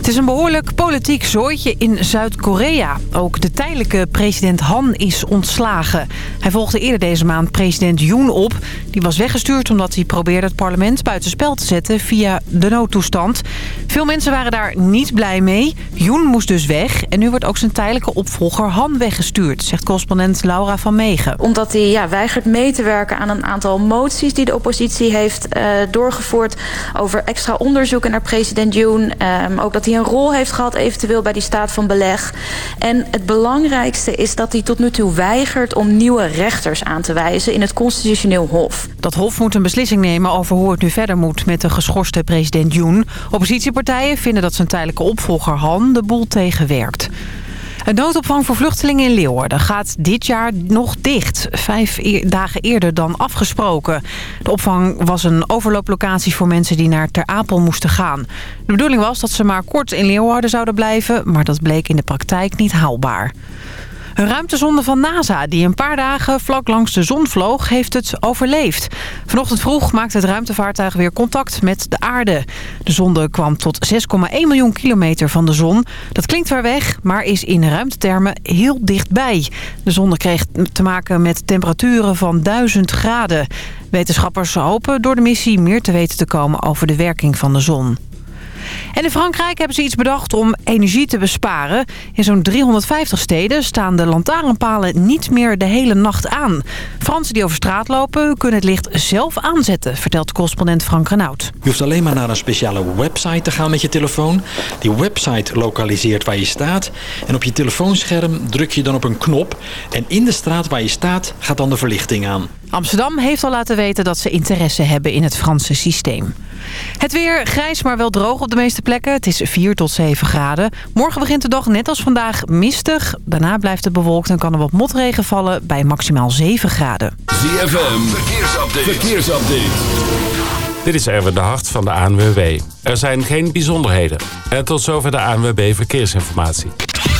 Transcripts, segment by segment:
Het is een behoorlijk politiek zooitje in Zuid-Korea. Ook de tijdelijke president Han is ontslagen. Hij volgde eerder deze maand president Yoon op. Die was weggestuurd omdat hij probeerde het parlement buitenspel te zetten via de noodtoestand. Veel mensen waren daar niet blij mee. Yoon moest dus weg en nu wordt ook zijn tijdelijke opvolger Han weggestuurd, zegt correspondent Laura van Megen. Omdat hij ja, weigert mee te werken aan een aantal moties die de oppositie heeft uh, doorgevoerd over extra onderzoeken naar president Yoon. Um, ook dat hij een rol heeft gehad eventueel bij die staat van beleg. En het belangrijkste is dat hij tot nu toe weigert om nieuwe rechters aan te wijzen in het constitutioneel hof. Dat hof moet een beslissing nemen over hoe het nu verder moet met de geschorste president Yoon. Oppositiepartijen vinden dat zijn tijdelijke opvolger Han de boel tegenwerkt. Het noodopvang voor vluchtelingen in Leeuwarden gaat dit jaar nog dicht. Vijf dagen eerder dan afgesproken. De opvang was een overlooplocatie voor mensen die naar Ter Apel moesten gaan. De bedoeling was dat ze maar kort in Leeuwarden zouden blijven... maar dat bleek in de praktijk niet haalbaar. Een ruimtezonde van NASA die een paar dagen vlak langs de zon vloog, heeft het overleefd. Vanochtend vroeg maakte het ruimtevaartuig weer contact met de aarde. De zonde kwam tot 6,1 miljoen kilometer van de zon. Dat klinkt ver weg, maar is in ruimtetermen heel dichtbij. De zonde kreeg te maken met temperaturen van 1000 graden. Wetenschappers hopen door de missie meer te weten te komen over de werking van de zon. En in Frankrijk hebben ze iets bedacht om energie te besparen. In zo'n 350 steden staan de lantaarnpalen niet meer de hele nacht aan. Fransen die over straat lopen kunnen het licht zelf aanzetten, vertelt correspondent Frank Renaud. Je hoeft alleen maar naar een speciale website te gaan met je telefoon. Die website lokaliseert waar je staat. En op je telefoonscherm druk je dan op een knop. En in de straat waar je staat gaat dan de verlichting aan. Amsterdam heeft al laten weten dat ze interesse hebben in het Franse systeem. Het weer grijs, maar wel droog op de meeste plekken. Het is 4 tot 7 graden. Morgen begint de dag net als vandaag mistig. Daarna blijft het bewolkt en kan er wat motregen vallen bij maximaal 7 graden. ZFM, verkeersupdate. verkeersupdate. Dit is Erwin de Hart van de ANWB. Er zijn geen bijzonderheden. En tot zover de ANWB Verkeersinformatie.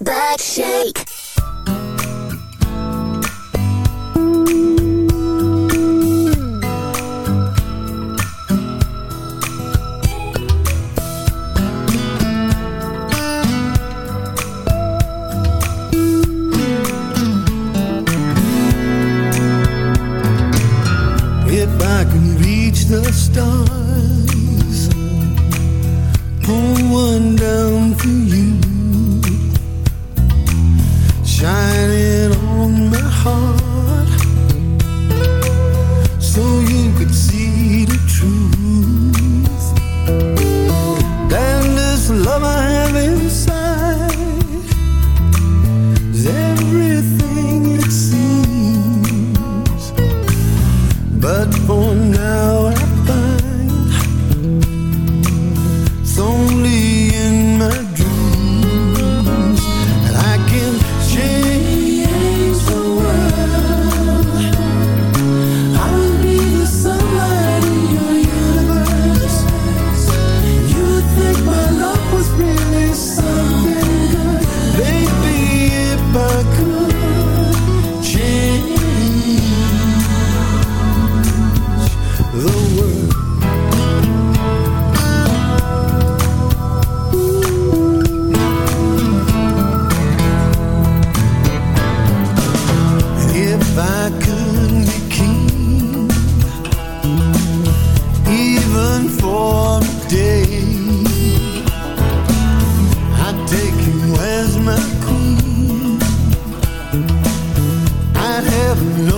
back shake. never know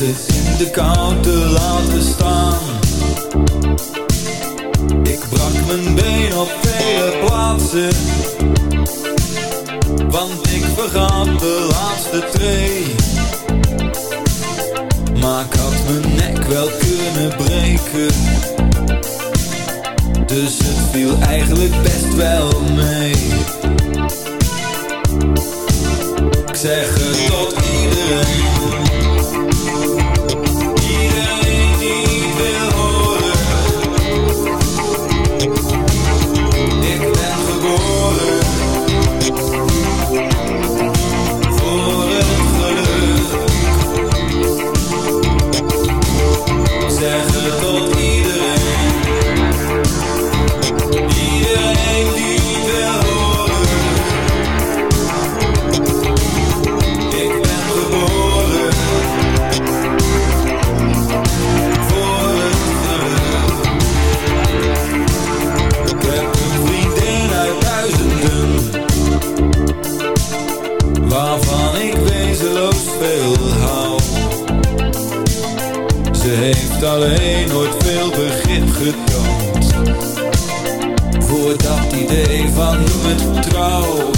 in de kou te laten staan Ik brak mijn been op vele plaatsen Want ik vergat de laatste twee. Maar ik had mijn nek wel kunnen breken Dus het viel eigenlijk best wel mee Ik zeg het tot want trouw.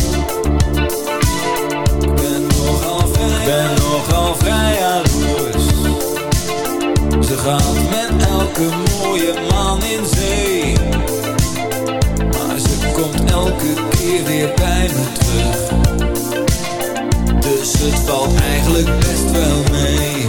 Ik ben nogal vrij, ben nogal vrij. Ze gaat met elke mooie man in zee. Maar ze komt elke keer weer bij me terug. Dus het valt eigenlijk best wel mee.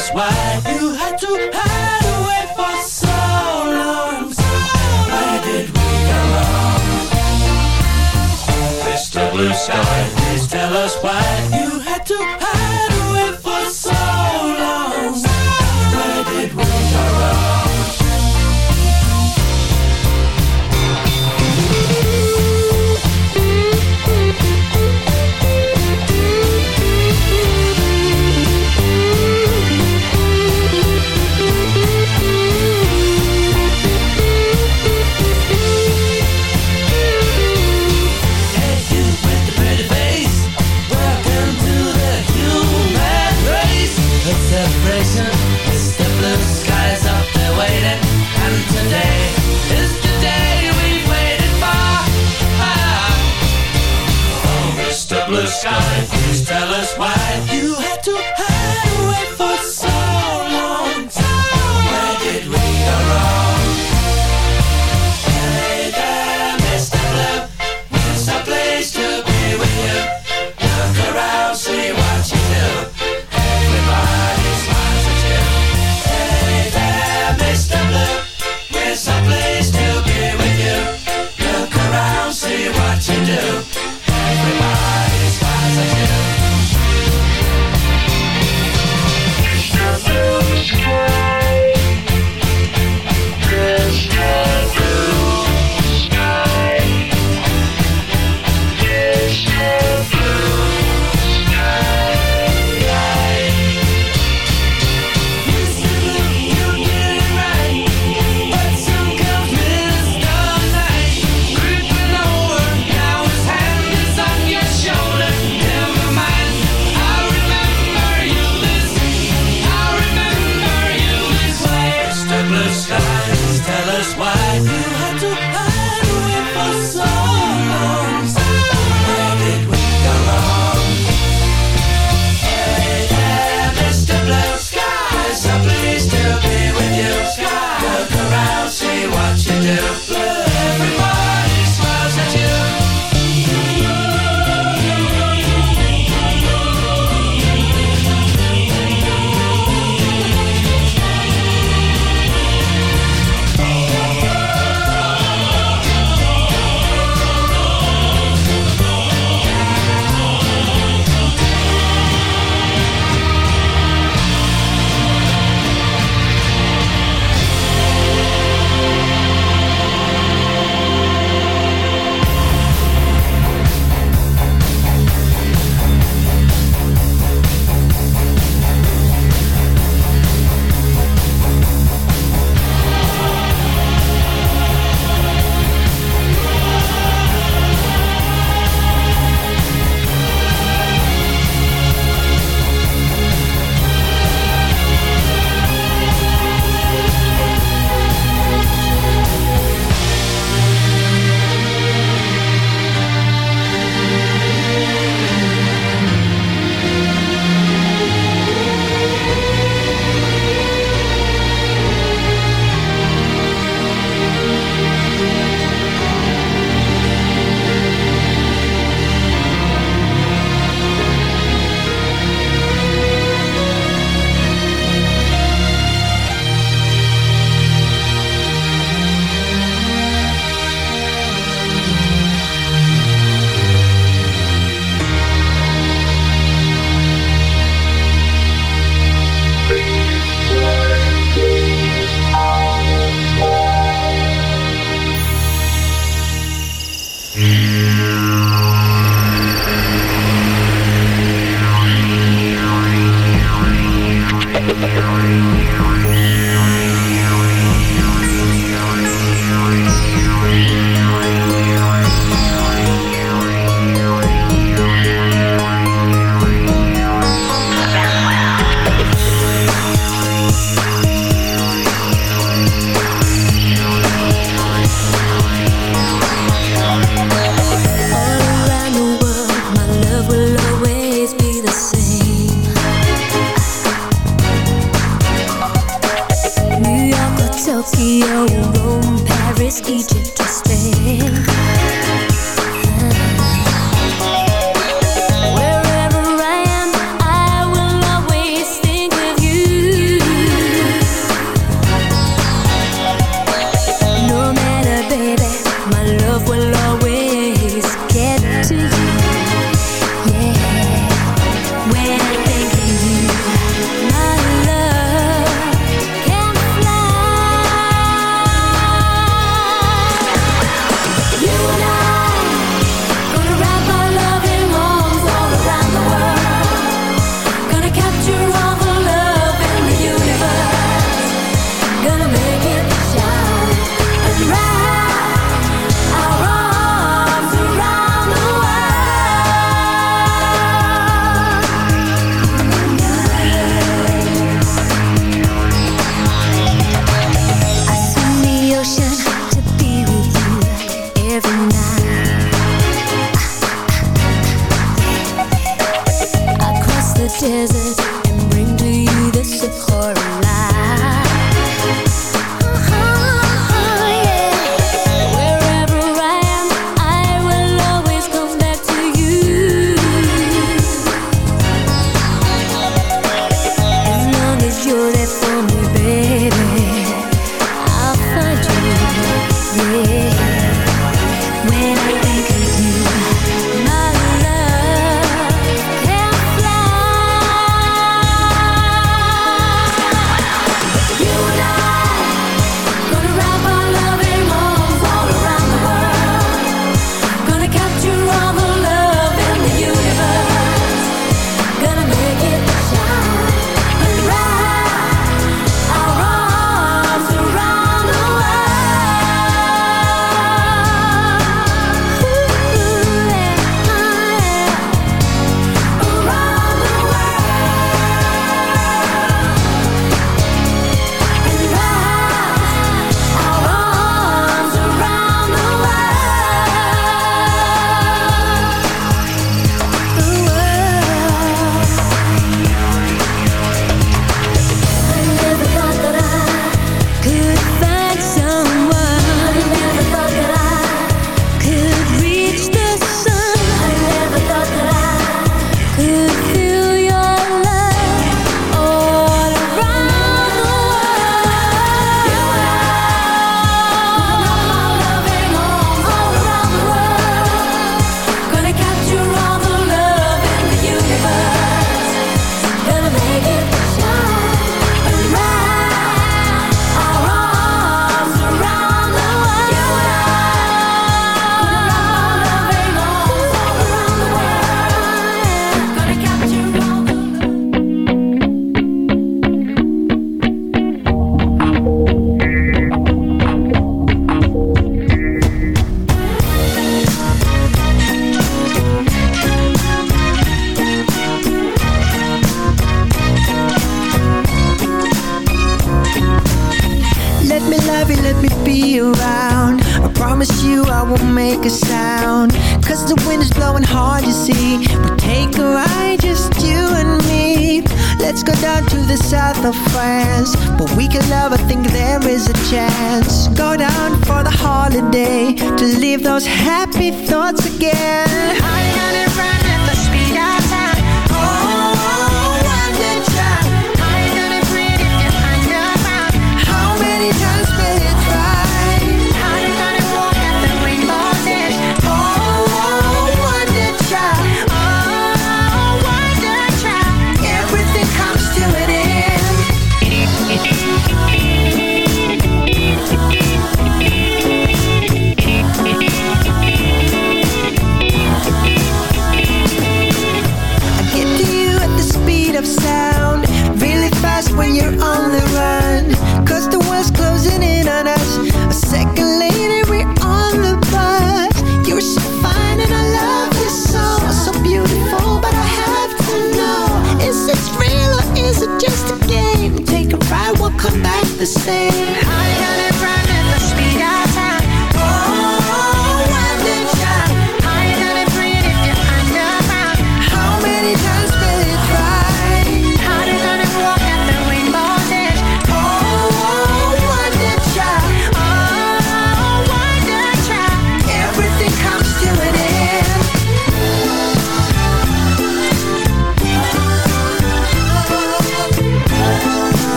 was why you had to hide away for so long. Why did we go wrong? Mr. Blue Sky, please tell us why you tell us why. You had to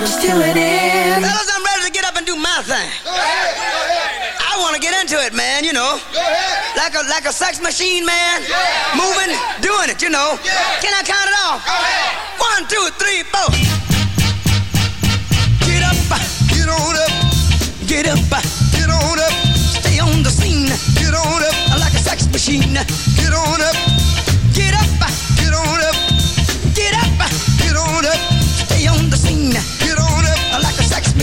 comes to an end. Fellas, I'm ready to get up and do my thing. Go ahead. I want to get into it, man, you know. Like a like a sex machine, man. Yeah. Moving, doing it, you know. Yeah. Can I count it off? Go ahead. One, two, three, four. Get up, get on up, get up, get on up. Stay on the scene. Get on up, like a sex machine. Get on up.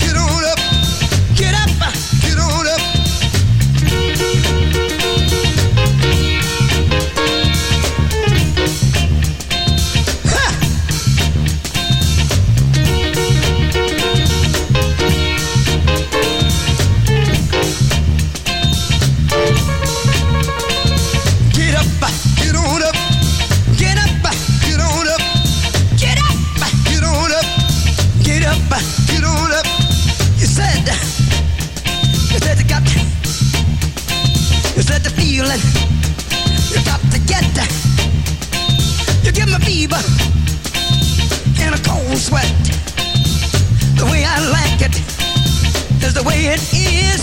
get on is the way it is.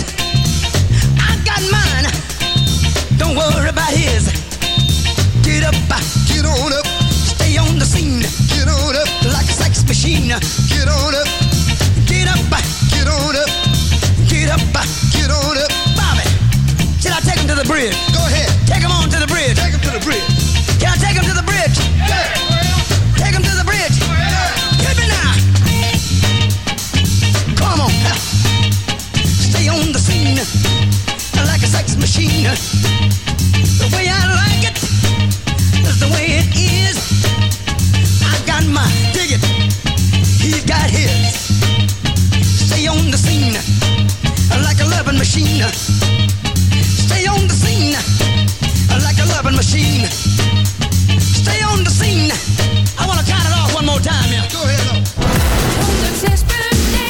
I got mine. Don't worry about his. Get up, get on up, stay on the scene. Get on up like a sex machine. Get on up, get up, get on up, get up, get on up. Bobby, should I take him to the bridge? Go ahead. Take him on to the bridge. Take him to the bridge. Can I take him to the bridge? Take scene like a sex machine. The way I like it is the way it is. I got my it. He's got his. Stay on the scene like a loving machine. Stay on the scene like a loving machine. Stay on the scene. I want to count it off one more time. Yeah. Go ahead. 106.9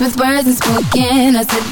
with words unspoken. I said,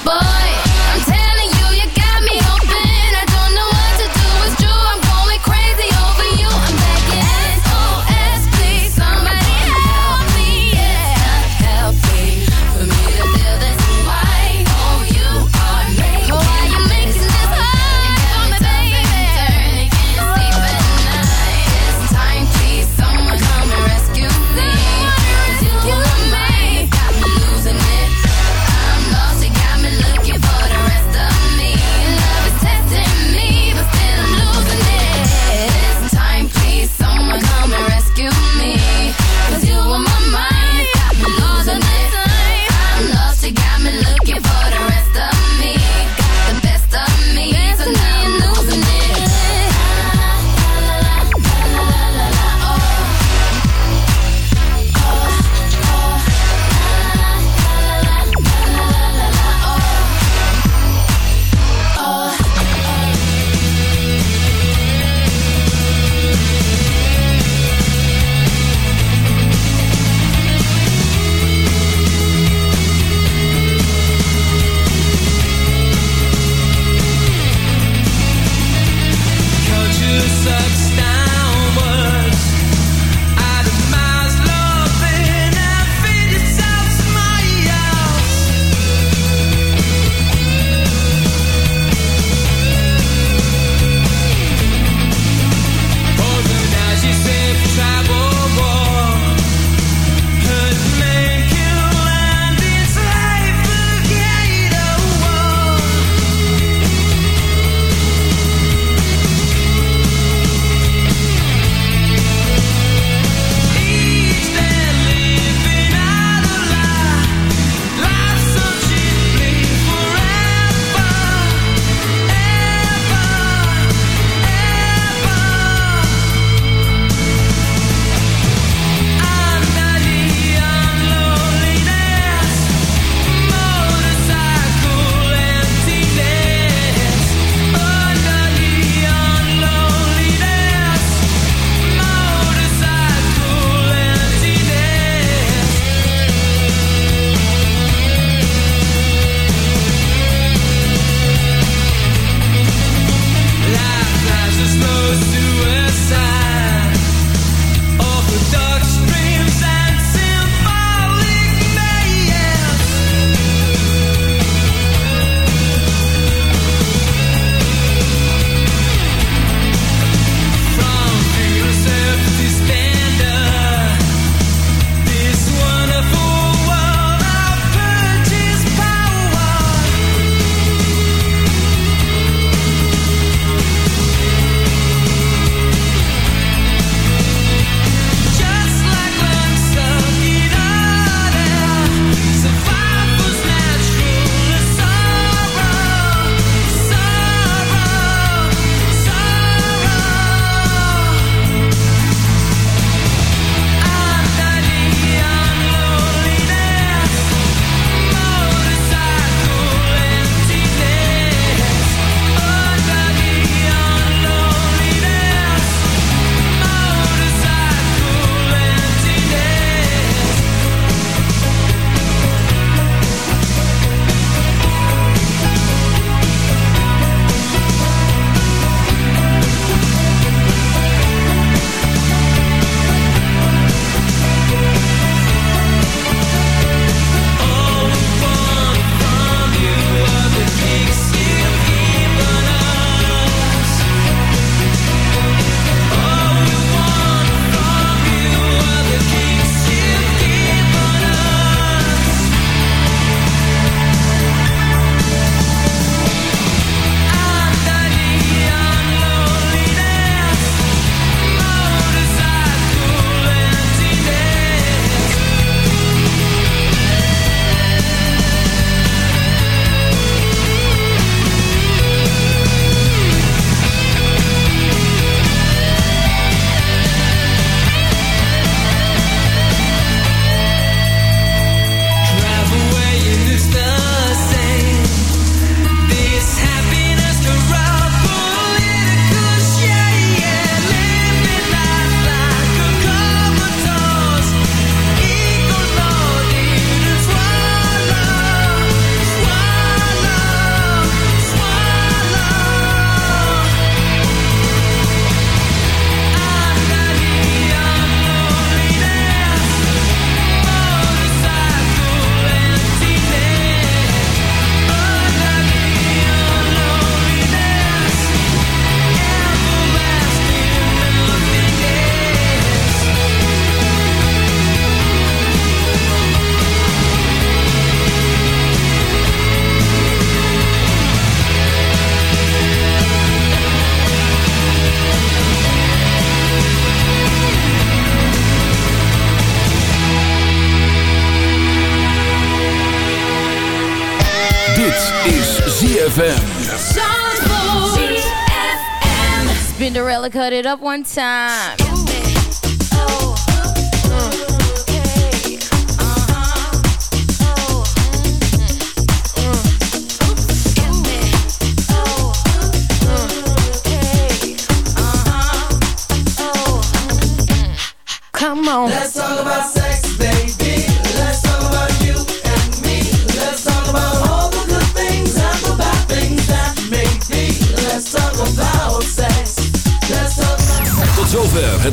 Cut it up one time.